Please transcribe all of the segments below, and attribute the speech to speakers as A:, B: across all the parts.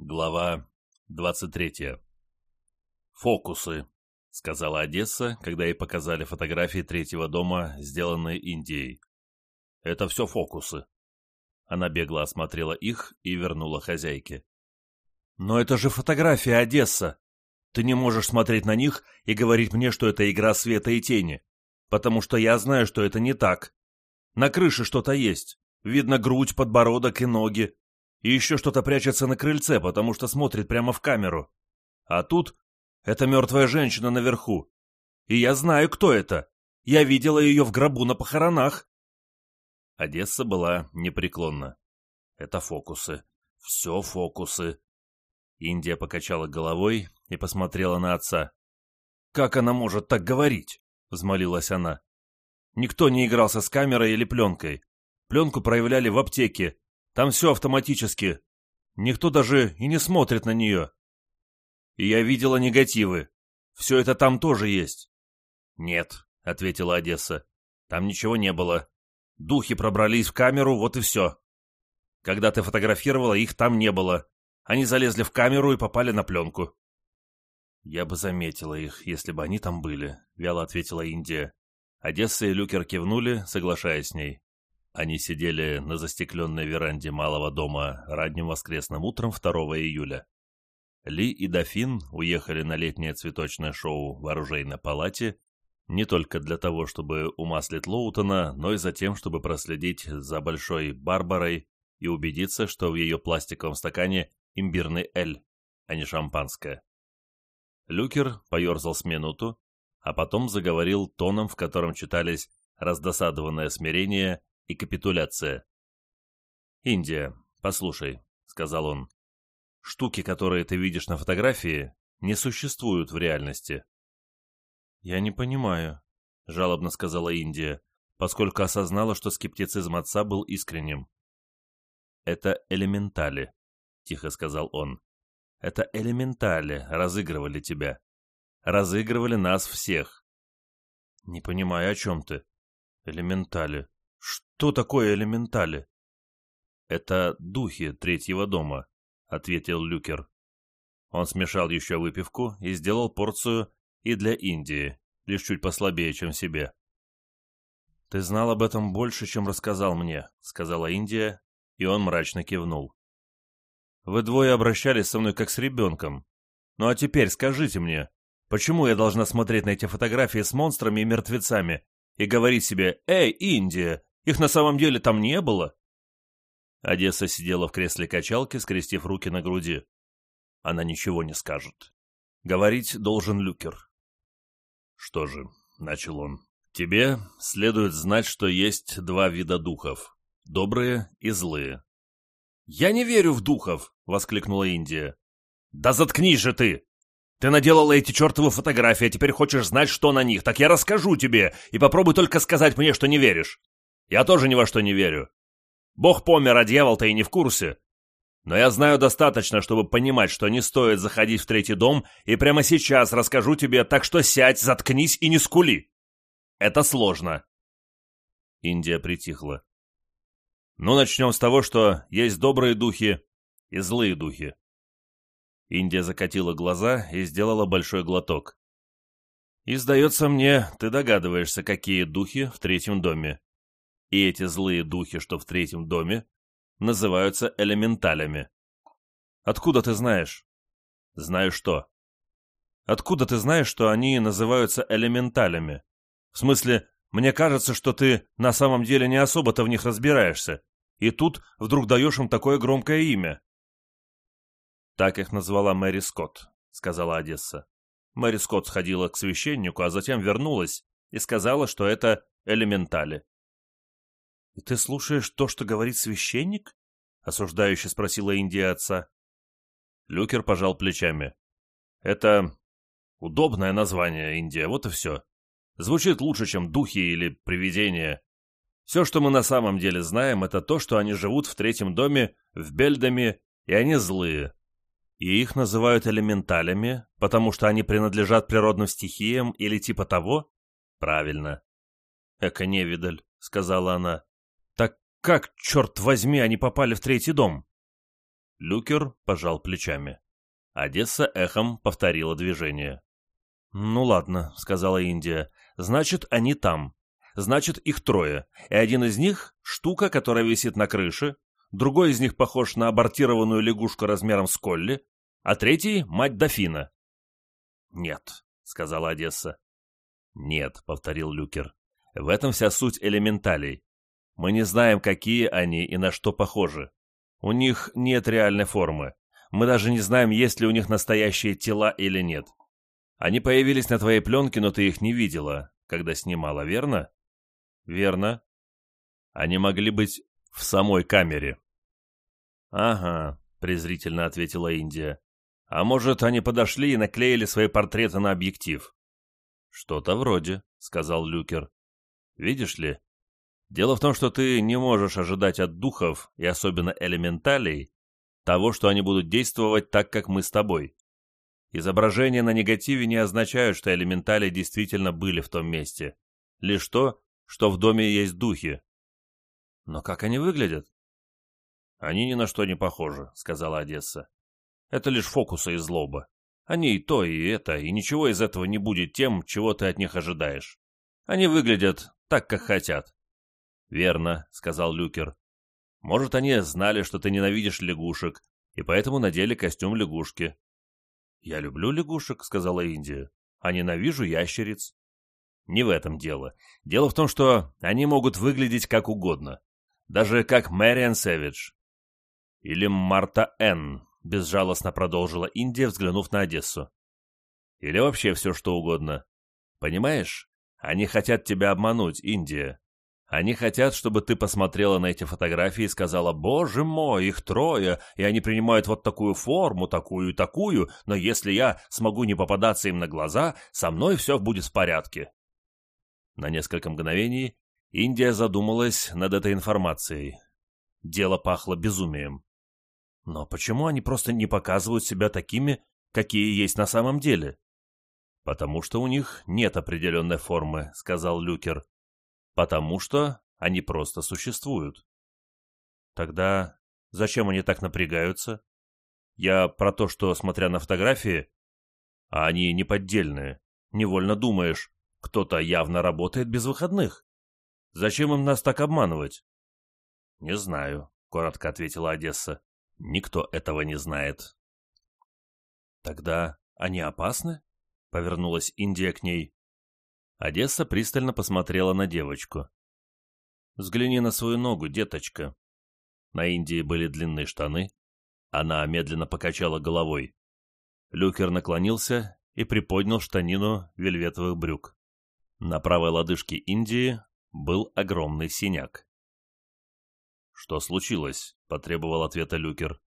A: Глава 23. «Фокусы», — сказала Одесса, когда ей показали фотографии третьего дома, сделанные Индией. «Это все фокусы». Она бегло осмотрела их и вернула хозяйке. «Но это же фотографии Одесса! Ты не можешь смотреть на них и говорить мне, что это игра света и тени, потому что я знаю, что это не так. На крыше что-то есть. Видно грудь, подбородок и ноги, и еще что-то прячется на крыльце, потому что смотрит прямо в камеру. А тут это мертвая женщина наверху. И я знаю, кто это. Я видела ее в гробу на похоронах. Одесса была непреклонна. Это фокусы. Все фокусы. Индия покачала головой и посмотрела на отца. «Как она может так говорить?» — взмолилась она. «Никто не игрался с камерой или пленкой. Пленку проявляли в аптеке, там все автоматически. Никто даже и не смотрит на нее. И я видела негативы. Все это там тоже есть. Нет, ответила Одесса. Там ничего не было. Духи пробрались в камеру, вот и все. Когда ты фотографировала, их там не было. Они залезли в камеру и попали на пленку. «Я бы заметила их, если бы они там были», — вяло ответила Индия. Одесса и Люкер кивнули, соглашаясь с ней. Они сидели на застекленной веранде малого дома ранним воскресным утром 2 июля. Ли и Дофин уехали на летнее цветочное шоу в оружейной палате не только для того, чтобы умаслить Лоутона, но и за тем, чтобы проследить за Большой Барбарой и убедиться, что в ее пластиковом стакане имбирный эль, а не шампанское. Люкер поерзал с минуту, а потом заговорил тоном, в котором читались раздосадованное смирение и капитуляция. «Индия, послушай», — сказал он, — «штуки, которые ты видишь на фотографии, не существуют в реальности». «Я не понимаю», — жалобно сказала Индия, поскольку осознала, что скептицизм отца был искренним. «Это элементали», — тихо сказал он. «Это элементали разыгрывали тебя. Разыгрывали нас всех». «Не понимаю, о чем ты?» «Элементали. «Что такое элементали?» «Это духи третьего дома», — ответил Люкер. Он смешал еще выпивку и сделал порцию и для Индии, лишь чуть послабее, чем себе. «Ты знал об этом больше, чем рассказал мне», — сказала Индия, и он мрачно кивнул. «Вы двое обращались со мной как с ребенком. Ну а теперь скажите мне, почему я должна смотреть на эти фотографии с монстрами и мертвецами и говорить себе «Эй, Индия, их на самом деле там не было. Одесса сидела в кресле качалки, скрестив руки на груди. Она ничего не скажет. Говорить должен Люкер. Что же, начал он, тебе следует знать, что есть два вида духов. Добрые и злые. «Я не верю в духов!» — воскликнула Индия. «Да заткнись же ты! Ты наделала эти чертовы фотографии, а теперь хочешь знать, что на них. Так я расскажу тебе, и попробуй только сказать мне, что не веришь. Я тоже ни во что не верю. Бог помер, а дьявол-то и не в курсе. Но я знаю достаточно, чтобы понимать, что не стоит заходить в третий дом, и прямо сейчас расскажу тебе, так что сядь, заткнись и не скули. Это сложно. Индия притихла. Ну, начнем с того, что есть добрые духи и злые духи. Индия закатила глаза и сделала большой глоток. И, сдается мне, ты догадываешься, какие духи в третьем доме. И эти злые духи, что в третьем доме, называются элементалями. Откуда ты знаешь? Знаю что. Откуда ты знаешь, что они называются элементалями? В смысле, мне кажется, что ты на самом деле не особо-то в них разбираешься, и тут вдруг даешь им такое громкое имя. Так их назвала Мэри Скотт, сказала Одесса. Мэри Скотт сходила к священнику, а затем вернулась и сказала, что это элементали. «И ты слушаешь то, что говорит священник?» — осуждающе спросила Индия отца. Люкер пожал плечами. «Это удобное название, Индия, вот и все. Звучит лучше, чем духи или привидения. Все, что мы на самом деле знаем, это то, что они живут в третьем доме, в Бельдаме, и они злые. И их называют элементалями, потому что они принадлежат природным стихиям или типа того? Правильно. Эка невидаль, сказала она. Как, черт возьми, они попали в третий дом? Люкер пожал плечами. Одесса эхом повторила движение. «Ну ладно», — сказала Индия. «Значит, они там. Значит, их трое. И один из них — штука, которая висит на крыше. Другой из них похож на абортированную лягушку размером с Колли. А третий — мать дофина». «Нет», — сказала Одесса. «Нет», — повторил Люкер. «В этом вся суть элементалей. Мы не знаем, какие они и на что похожи. У них нет реальной формы. Мы даже не знаем, есть ли у них настоящие тела или нет. Они появились на твоей пленке, но ты их не видела, когда снимала, верно? Верно. Они могли быть в самой камере. Ага, презрительно ответила Индия. А может, они подошли и наклеили свои портреты на объектив? Что-то вроде, сказал Люкер. Видишь ли, дело в том, что ты не можешь ожидать от духов, и особенно элементалей, того, что они будут действовать так, как мы с тобой. Изображения на негативе не означают, что элементали действительно были в том месте. Лишь то, что в доме есть духи. Но как они выглядят? Они ни на что не похожи, сказала Одесса. Это лишь фокусы и злоба. Они и то, и это, и ничего из этого не будет тем, чего ты от них ожидаешь. Они выглядят так, как хотят. Верно, сказал Люкер. Может, они знали, что ты ненавидишь лягушек, и поэтому надели костюм лягушки. «Я люблю лягушек», — сказала Индия, — «а ненавижу ящериц». Не в этом дело. Дело в том, что они могут выглядеть как угодно. Даже как Мэриан Сэвидж. Или Марта Н., безжалостно продолжила Индия, взглянув на Одессу. Или вообще все, что угодно. Понимаешь? Они хотят тебя обмануть, Индия. Они хотят, чтобы ты посмотрела на эти фотографии и сказала, «Боже мой, их трое, и они принимают вот такую форму, такую и такую, но если я смогу не попадаться им на глаза, со мной все будет в порядке». На несколько мгновений Индия задумалась над этой информацией. Дело пахло безумием. Но почему они просто не показывают себя такими, какие есть на самом деле? «Потому что у них нет определенной формы», — сказал Люкер. Потому что они просто существуют. Тогда зачем они так напрягаются? Я про то, что, смотря на фотографии, а они не поддельные, невольно думаешь, кто-то явно работает без выходных. Зачем им нас так обманывать? Не знаю, коротко ответила Одесса. Никто этого не знает. Тогда они опасны? Повернулась Индия к ней. Одесса пристально посмотрела на девочку. «Взгляни на свою ногу, деточка». На Индии были длинные штаны. Она медленно покачала головой. Люкер наклонился и приподнял штанину вельветовых брюк. На правой лодыжке Индии был огромный синяк. «Что случилось?» — потребовал ответа Люкер.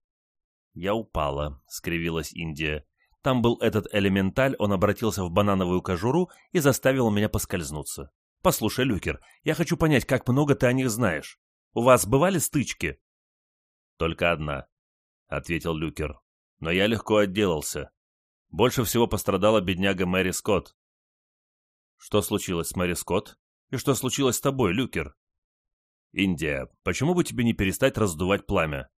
A: «Я упала», — скривилась Индия. Там был этот элементаль, он обратился в банановую кожуру и заставил меня поскользнуться. Послушай, Люкер, я хочу понять, как много ты о них знаешь. У вас бывали стычки? Только одна, ответил Люкер. Но я легко отделался. Больше всего пострадала бедняга Мэри Скотт. Что случилось с Мэри Скотт? И что случилось с тобой, Люкер? Индия, почему бы тебе не перестать раздувать пламя?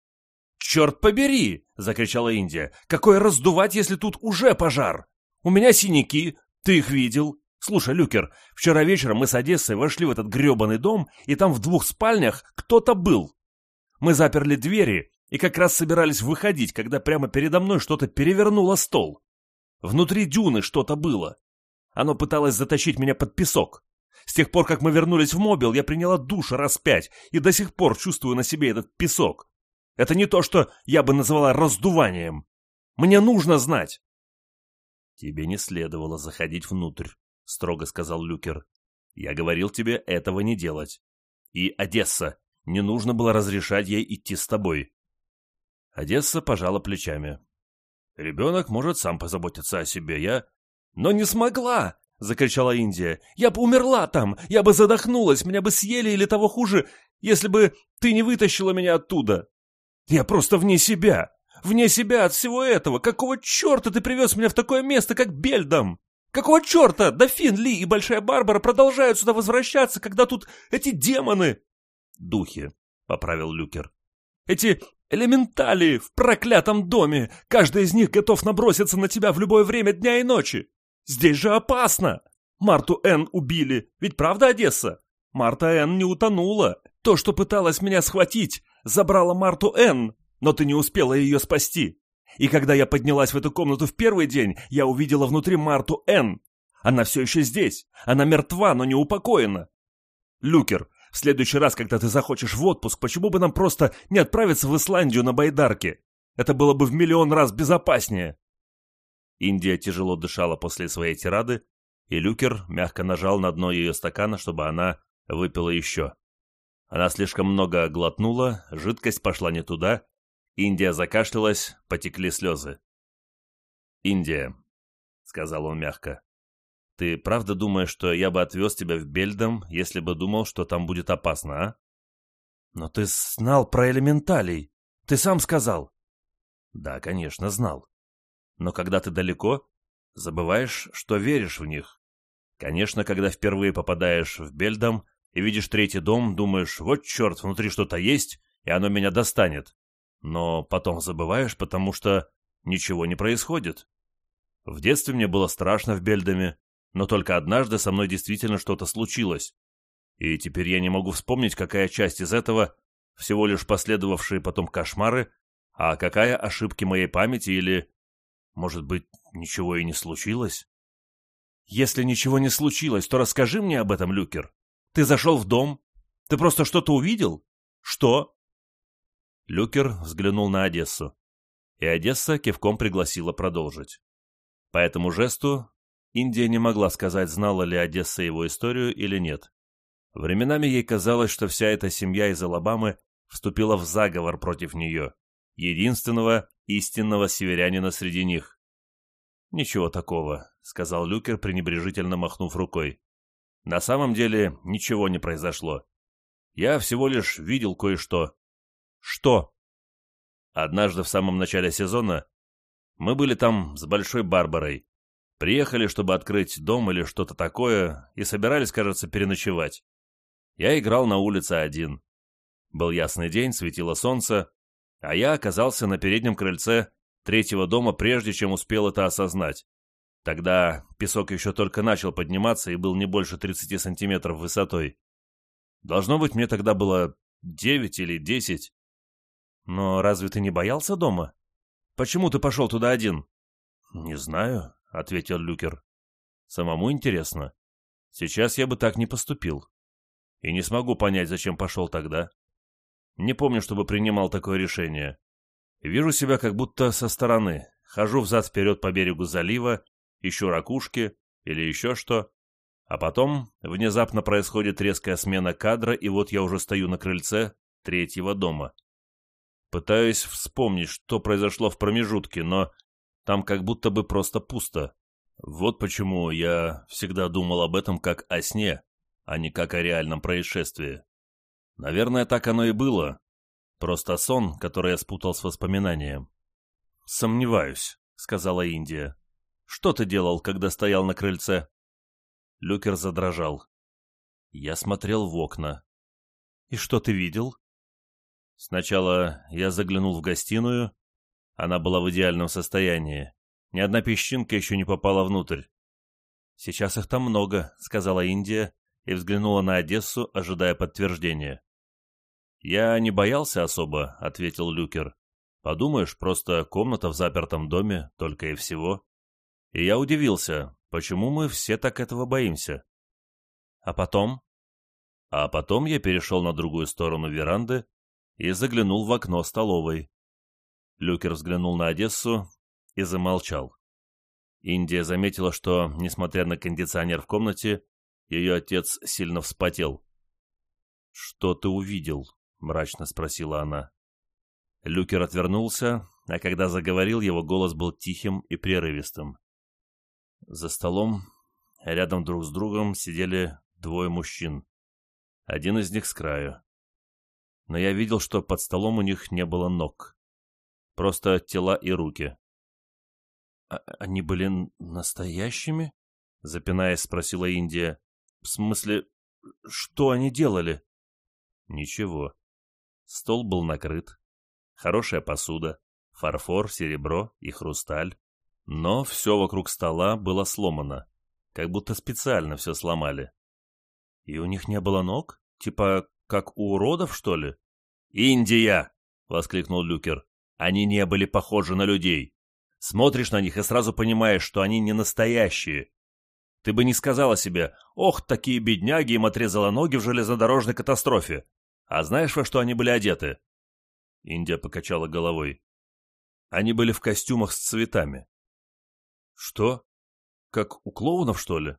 A: «Черт побери!» — закричала Индия. «Какое раздувать, если тут уже пожар? У меня синяки, ты их видел. Слушай, Люкер, вчера вечером мы с Одессой вошли в этот гребаный дом, и там в двух спальнях кто-то был. Мы заперли двери и как раз собирались выходить, когда прямо передо мной что-то перевернуло стол. Внутри дюны что-то было. Оно пыталось затащить меня под песок. С тех пор, как мы вернулись в мобил, я приняла душ раз пять и до сих пор чувствую на себе этот песок. Это не то, что я бы назвала раздуванием. Мне нужно знать. Тебе не следовало заходить внутрь, строго сказал Люкер. Я говорил тебе этого не делать. И Одесса, не нужно было разрешать ей идти с тобой. Одесса пожала плечами. Ребенок может сам позаботиться о себе, я... Но не смогла! — закричала Индия. «Я бы умерла там! Я бы задохнулась! Меня бы съели или того хуже, если бы ты не вытащила меня оттуда!» Я просто вне себя! Вне себя от всего этого! Какого черта ты привез меня в такое место, как Бельдом? Какого черта Дофин Ли и Большая Барбара продолжают сюда возвращаться, когда тут эти демоны...» «Духи», — поправил Люкер. «Эти...
B: Элементали в проклятом доме! Каждый из них готов наброситься на тебя в любое время дня и ночи! Здесь же опасно! Марту Н. убили, ведь правда, Одесса? Марта Н. не утонула. То, что пыталась меня схватить, забрала Марту Н., но ты не успела ее спасти. И когда я поднялась в эту комнату в первый день, я увидела внутри Марту Н. Она все еще здесь. Она мертва, но не упокоена. Люкер, в следующий раз, когда ты захочешь в отпуск, почему бы нам просто не отправиться в Исландию на байдарке? Это было бы в миллион раз безопаснее.
A: Индия тяжело дышала после своей тирады, и Люкер мягко нажал на дно ее стакана, чтобы она выпила еще. Она слишком много глотнула, жидкость пошла не туда, Индия закашлялась, потекли слезы. «Индия», — сказал он мягко, — «ты правда думаешь, что я бы отвез тебя в Бельдом, если бы думал, что там будет опасно, а?»
B: «Но ты знал про элементалей. Ты сам сказал».
A: «Да, конечно, знал. Но когда ты далеко, забываешь, что веришь в них. Конечно, когда впервые попадаешь в Бельдом и видишь третий дом, думаешь, вот черт, внутри что-то есть, и оно меня достанет. Но потом забываешь, потому что ничего не происходит. В детстве мне было страшно в Бельдаме, но только однажды со мной действительно что-то случилось. И теперь я не могу вспомнить, какая часть из этого всего лишь последовавшие потом кошмары, а какая ошибки моей памяти или, может быть, ничего и не случилось?
B: Если ничего не случилось, то расскажи мне об этом, Люкер. Ты зашел в дом? Ты просто что-то увидел? Что?
A: Люкер взглянул на Одессу, и Одесса кивком пригласила продолжить. По этому жесту Индия не могла сказать, знала ли Одесса его историю или нет. Временами ей казалось, что вся эта семья из Алабамы вступила в заговор против нее, единственного истинного северянина среди них. «Ничего такого», — сказал Люкер, пренебрежительно махнув рукой. «На самом деле ничего не произошло. Я всего лишь видел кое-что.
B: Что?
A: Однажды в самом начале сезона мы были там с Большой Барбарой. Приехали, чтобы открыть дом или что-то такое, и собирались, кажется, переночевать. Я играл на улице один. Был ясный день, светило солнце, а я оказался на переднем крыльце третьего дома, прежде чем успел это осознать. Тогда песок еще только начал подниматься и был не больше 30 сантиметров высотой. Должно быть, мне тогда было девять или десять.
B: Но разве ты не боялся дома? Почему ты пошел туда один?
A: Не знаю, ответил Люкер. Самому интересно. Сейчас я бы так не поступил. И не смогу понять, зачем пошел тогда. Не помню, чтобы принимал такое решение. Вижу себя как будто со стороны. Хожу взад-вперед по берегу залива, ищу ракушки или еще что. А потом внезапно происходит резкая смена кадра, и вот я уже стою на крыльце третьего дома. Пытаюсь вспомнить, что произошло в промежутке, но там как будто бы просто пусто. Вот почему я всегда думал об этом как о сне, а не как о реальном происшествии. Наверное, так оно и было. Просто сон, который я спутал с воспоминанием.
B: «Сомневаюсь», — сказала Индия. «Что ты делал, когда стоял на крыльце?»
A: Люкер задрожал. Я смотрел в окна.
B: «И что ты видел?»
A: Сначала я заглянул в гостиную. Она была в идеальном состоянии. Ни одна песчинка еще не попала внутрь.
B: «Сейчас их там много», — сказала Индия и взглянула на Одессу, ожидая подтверждения.
A: «Я не боялся особо», — ответил Люкер. «Подумаешь, просто комната в запертом доме, только и всего». И я удивился, почему мы все так этого боимся.
B: А потом?
A: А потом я перешел на другую сторону веранды и заглянул в окно столовой. Люкер взглянул на Одессу и замолчал. Индия заметила, что, несмотря на кондиционер в комнате, ее отец сильно вспотел. «Что ты увидел?» — мрачно спросила она. Люкер отвернулся, а когда заговорил, его голос был тихим и прерывистым. За столом, рядом друг с другом, сидели двое мужчин. Один из них с краю но я видел, что под столом у них не было ног. Просто тела и руки.
B: «А «Они были настоящими?» — запинаясь, спросила Индия. «В смысле, что они делали?»
A: «Ничего. Стол был накрыт. хорошая посуда, фарфор, серебро и хрусталь. Но все вокруг стола было сломано, как будто специально все сломали.
B: И у них не было ног? Типа, как у уродов, что ли?
A: «Индия!» — воскликнул Люкер. «Они не были похожи на людей. Смотришь на них и сразу понимаешь, что они не настоящие. Ты бы не сказала себе, ох, такие бедняги, им отрезала ноги в железнодорожной катастрофе. А знаешь, во что они были одеты?» Индия покачала головой. Они были в костюмах с цветами.
B: «Что? Как у клоунов, что ли?»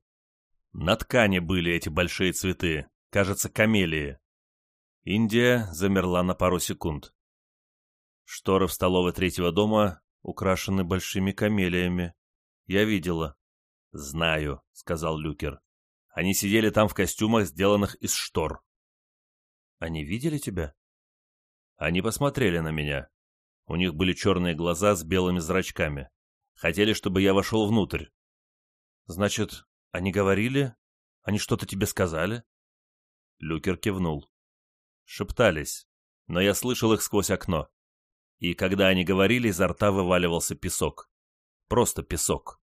A: На ткани были эти большие цветы, кажется, камелии. Индия замерла на пару секунд. Шторы в столовой третьего дома украшены большими камелиями. Я видела. «Знаю», — сказал Люкер. «Они сидели там в костюмах, сделанных из штор».
B: «Они видели тебя?»
A: Они посмотрели на меня. У них были черные глаза с белыми зрачками. Хотели, чтобы я вошел внутрь.
B: «Значит, они говорили? Они что-то тебе сказали?»
A: Люкер кивнул. Шептались, но я слышал их сквозь окно. И когда они говорили, изо рта вываливался песок. Просто песок.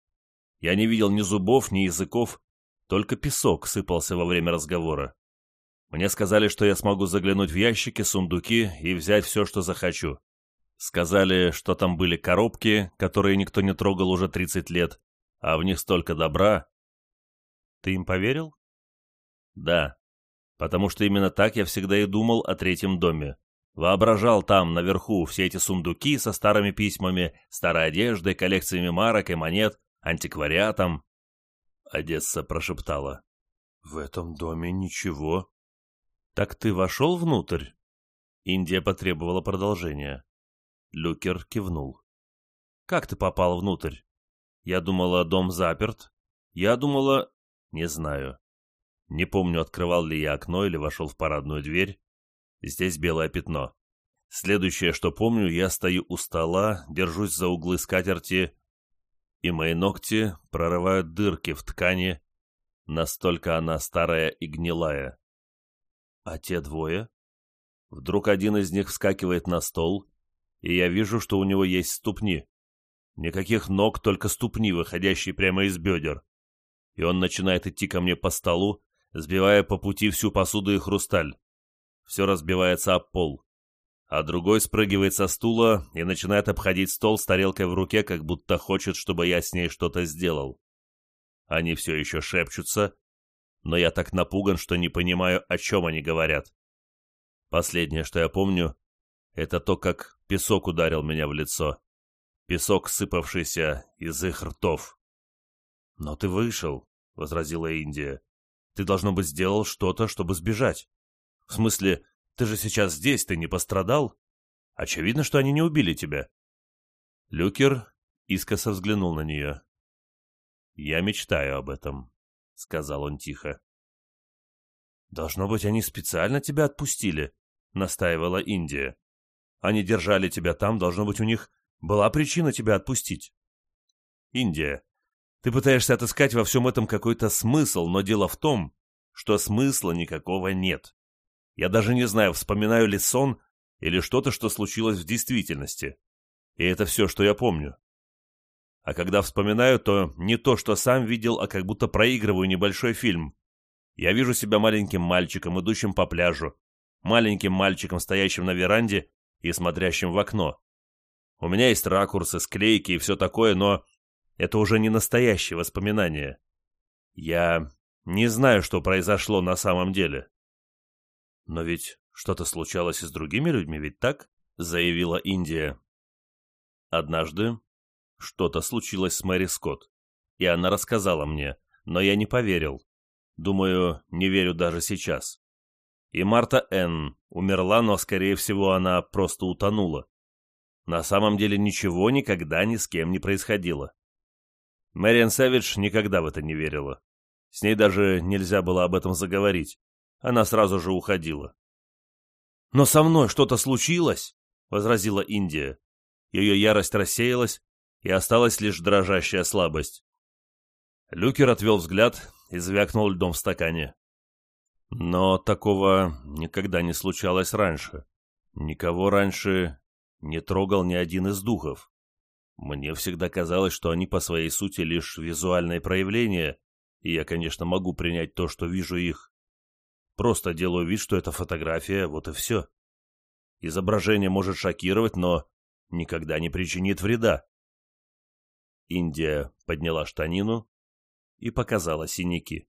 A: Я не видел ни зубов, ни языков, только песок сыпался во время разговора. Мне сказали, что я смогу заглянуть в ящики, сундуки и взять все, что захочу. Сказали, что там были коробки, которые никто не трогал уже 30 лет, а в них столько добра.
B: Ты им поверил?
A: Да, потому что именно так я всегда и думал о третьем доме. Воображал там, наверху, все эти сундуки со старыми письмами, старой одеждой, коллекциями марок и монет, антиквариатом. Одесса прошептала.
B: «В этом доме ничего».
A: «Так ты вошел внутрь?» Индия потребовала продолжения. Люкер кивнул. «Как ты попал внутрь?» «Я думала, дом заперт. Я думала...» «Не знаю. Не помню, открывал ли я окно или вошел в парадную дверь. Здесь белое пятно. Следующее, что помню, я стою у стола, держусь за углы скатерти, и мои ногти прорывают дырки в ткани, настолько она старая и гнилая. А те двое? Вдруг один из них вскакивает на стол, и я вижу, что у него есть ступни. Никаких ног, только ступни, выходящие прямо из бедер. И он начинает идти ко мне по столу, сбивая по пути всю посуду и хрусталь. Все разбивается об пол. А другой спрыгивает со стула и начинает обходить стол с тарелкой в руке, как будто хочет, чтобы я с ней что-то сделал. Они все еще шепчутся, но я так напуган, что не понимаю, о чем они говорят. Последнее, что я помню, это то, как песок ударил меня в лицо. Песок, сыпавшийся из их ртов.
B: «Но ты вышел», — возразила Индия. «Ты, должно быть, сделал что-то, чтобы сбежать. В смысле, ты же сейчас здесь, ты не пострадал? Очевидно, что они не убили тебя».
A: Люкер искоса взглянул на нее. «Я мечтаю об этом», — сказал он тихо.
B: «Должно быть, они специально тебя отпустили», — настаивала Индия. «Они держали тебя там, должно быть, у них была причина тебя отпустить». «Индия, ты пытаешься отыскать во всем этом какой-то смысл, но дело в том, что смысла никакого нет. Я даже не знаю, вспоминаю ли сон или что-то, что случилось в действительности. И это все, что я помню. А когда вспоминаю, то не то, что сам видел, а как будто проигрываю небольшой фильм. Я вижу себя маленьким мальчиком, идущим по пляжу, маленьким мальчиком, стоящим на веранде и смотрящим в окно. У меня есть ракурсы, склейки и все такое, но это уже не настоящие воспоминания. Я не знаю, что произошло на самом деле. «Но ведь что-то случалось и с другими людьми, ведь так?» — заявила Индия. «Однажды что-то случилось с Мэри Скотт, и она рассказала мне, но я не поверил. Думаю, не верю даже сейчас. И Марта Н. умерла, но, скорее всего, она просто утонула. На самом деле ничего никогда ни с кем не происходило. Мэриан Сэвидж никогда в это не верила. С ней даже нельзя было об этом заговорить она сразу же уходила. «Но со мной что-то случилось?» — возразила Индия. Ее ярость рассеялась, и осталась лишь дрожащая слабость. Люкер отвел взгляд и звякнул льдом в стакане. Но такого никогда не случалось раньше. Никого раньше
A: не трогал ни один из духов. Мне всегда казалось, что они по своей сути лишь визуальное проявление, и я, конечно, могу принять то, что вижу их. Просто делаю вид, что это фотография, вот и все. Изображение может шокировать, но никогда не причинит вреда. Индия подняла штанину и показала синяки.